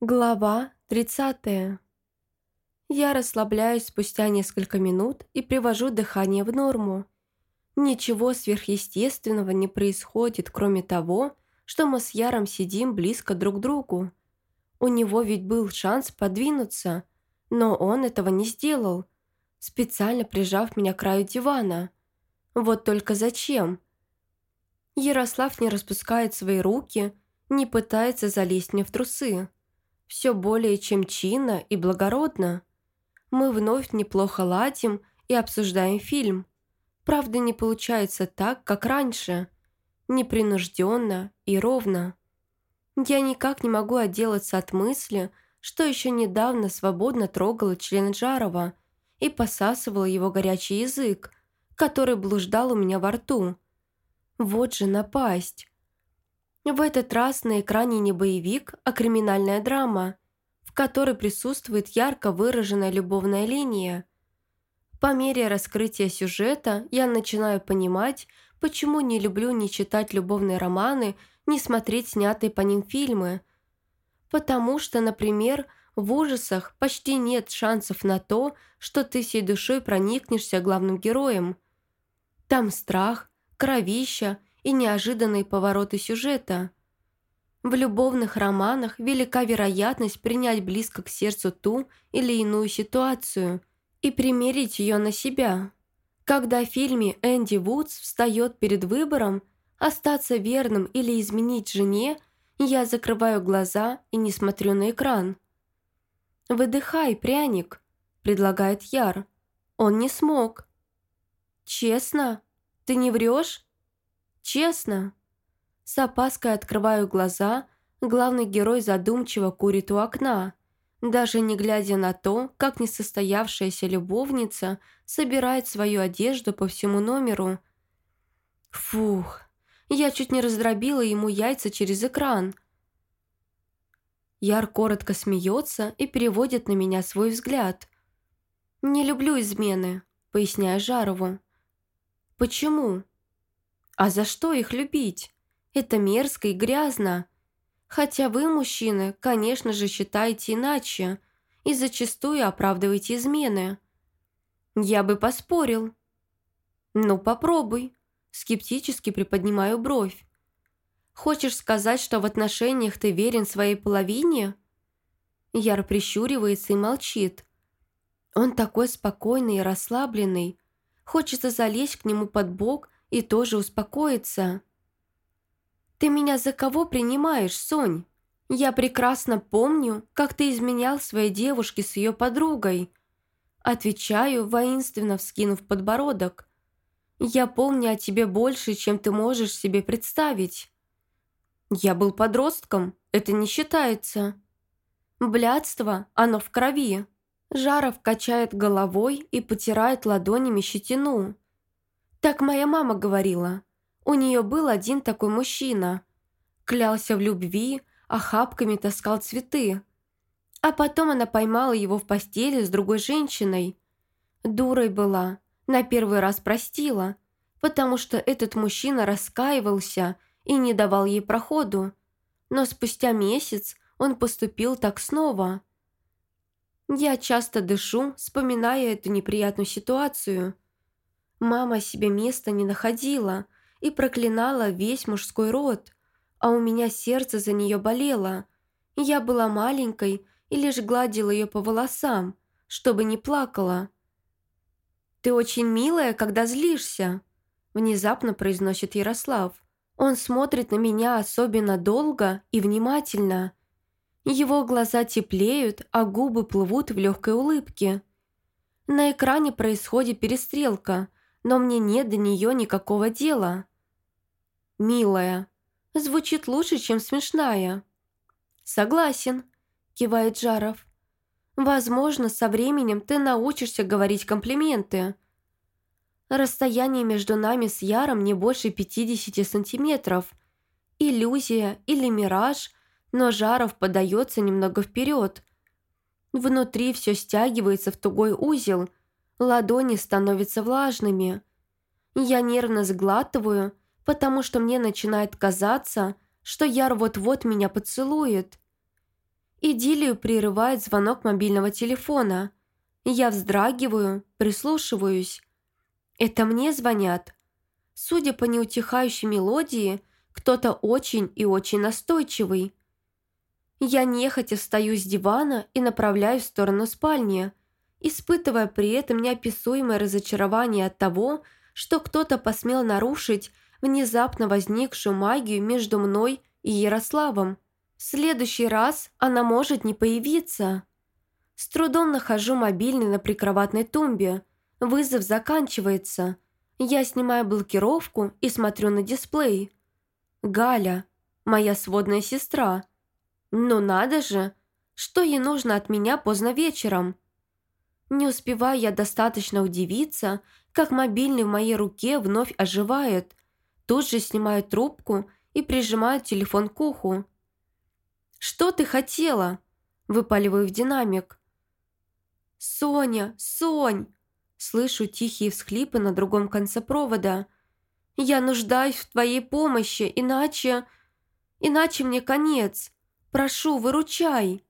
Глава 30. Я расслабляюсь спустя несколько минут и привожу дыхание в норму. Ничего сверхъестественного не происходит, кроме того, что мы с Яром сидим близко друг к другу. У него ведь был шанс подвинуться, но он этого не сделал, специально прижав меня к краю дивана. Вот только зачем? Ярослав не распускает свои руки, не пытается залезть мне в трусы все более чем чинно и благородно. Мы вновь неплохо ладим и обсуждаем фильм. Правда, не получается так, как раньше. Непринужденно и ровно. Я никак не могу отделаться от мысли, что еще недавно свободно трогала член Жарова и посасывала его горячий язык, который блуждал у меня во рту. Вот же напасть. В этот раз на экране не боевик, а криминальная драма, в которой присутствует ярко выраженная любовная линия. По мере раскрытия сюжета я начинаю понимать, почему не люблю ни читать любовные романы, ни смотреть снятые по ним фильмы. Потому что, например, в ужасах почти нет шансов на то, что ты всей душой проникнешься главным героем. Там страх, кровища – и неожиданные повороты сюжета. В любовных романах велика вероятность принять близко к сердцу ту или иную ситуацию и примерить ее на себя. Когда в фильме Энди Вудс встает перед выбором остаться верным или изменить жене, я закрываю глаза и не смотрю на экран. «Выдыхай, пряник», – предлагает Яр. Он не смог. «Честно? Ты не врешь?» Честно. С опаской открываю глаза, главный герой задумчиво курит у окна, даже не глядя на то, как несостоявшаяся любовница собирает свою одежду по всему номеру. Фух, я чуть не раздробила ему яйца через экран. Яр коротко смеется и переводит на меня свой взгляд. «Не люблю измены», — поясняя Жарову. «Почему?» А за что их любить? Это мерзко и грязно. Хотя вы, мужчины, конечно же, считаете иначе и зачастую оправдываете измены. Я бы поспорил. Ну, попробуй. Скептически приподнимаю бровь. Хочешь сказать, что в отношениях ты верен своей половине? Яр прищуривается и молчит. Он такой спокойный и расслабленный. Хочется залезть к нему под бок и тоже успокоиться. «Ты меня за кого принимаешь, Сонь? Я прекрасно помню, как ты изменял своей девушке с ее подругой». Отвечаю, воинственно вскинув подбородок. «Я помню о тебе больше, чем ты можешь себе представить». «Я был подростком, это не считается». «Блядство, оно в крови». Жаров качает головой и потирает ладонями щетину. Так моя мама говорила. У нее был один такой мужчина. Клялся в любви, охапками таскал цветы. А потом она поймала его в постели с другой женщиной. Дурой была, на первый раз простила, потому что этот мужчина раскаивался и не давал ей проходу. Но спустя месяц он поступил так снова. Я часто дышу, вспоминая эту неприятную ситуацию – Мама себе места не находила и проклинала весь мужской род, а у меня сердце за нее болело. Я была маленькой и лишь гладила ее по волосам, чтобы не плакала. «Ты очень милая, когда злишься», – внезапно произносит Ярослав. Он смотрит на меня особенно долго и внимательно. Его глаза теплеют, а губы плывут в легкой улыбке. На экране происходит перестрелка – но мне нет до нее никакого дела. «Милая, звучит лучше, чем смешная». «Согласен», – кивает Жаров. «Возможно, со временем ты научишься говорить комплименты». Расстояние между нами с Яром не больше 50 сантиметров. Иллюзия или мираж, но Жаров подается немного вперед. Внутри все стягивается в тугой узел – Ладони становятся влажными. Я нервно сглатываю, потому что мне начинает казаться, что Яр вот-вот меня поцелует. Идиллию прерывает звонок мобильного телефона. Я вздрагиваю, прислушиваюсь. Это мне звонят. Судя по неутихающей мелодии, кто-то очень и очень настойчивый. Я нехотя встаю с дивана и направляюсь в сторону спальни, испытывая при этом неописуемое разочарование от того, что кто-то посмел нарушить внезапно возникшую магию между мной и Ярославом. В следующий раз она может не появиться. С трудом нахожу мобильный на прикроватной тумбе. Вызов заканчивается. Я снимаю блокировку и смотрю на дисплей. Галя, моя сводная сестра. Ну надо же, что ей нужно от меня поздно вечером? Не успеваю я достаточно удивиться, как мобильный в моей руке вновь оживает. Тут же снимаю трубку и прижимаю телефон к уху. «Что ты хотела?» Выпаливаю в динамик. «Соня! Сонь!» Слышу тихие всхлипы на другом конце провода. «Я нуждаюсь в твоей помощи, иначе... Иначе мне конец. Прошу, выручай!»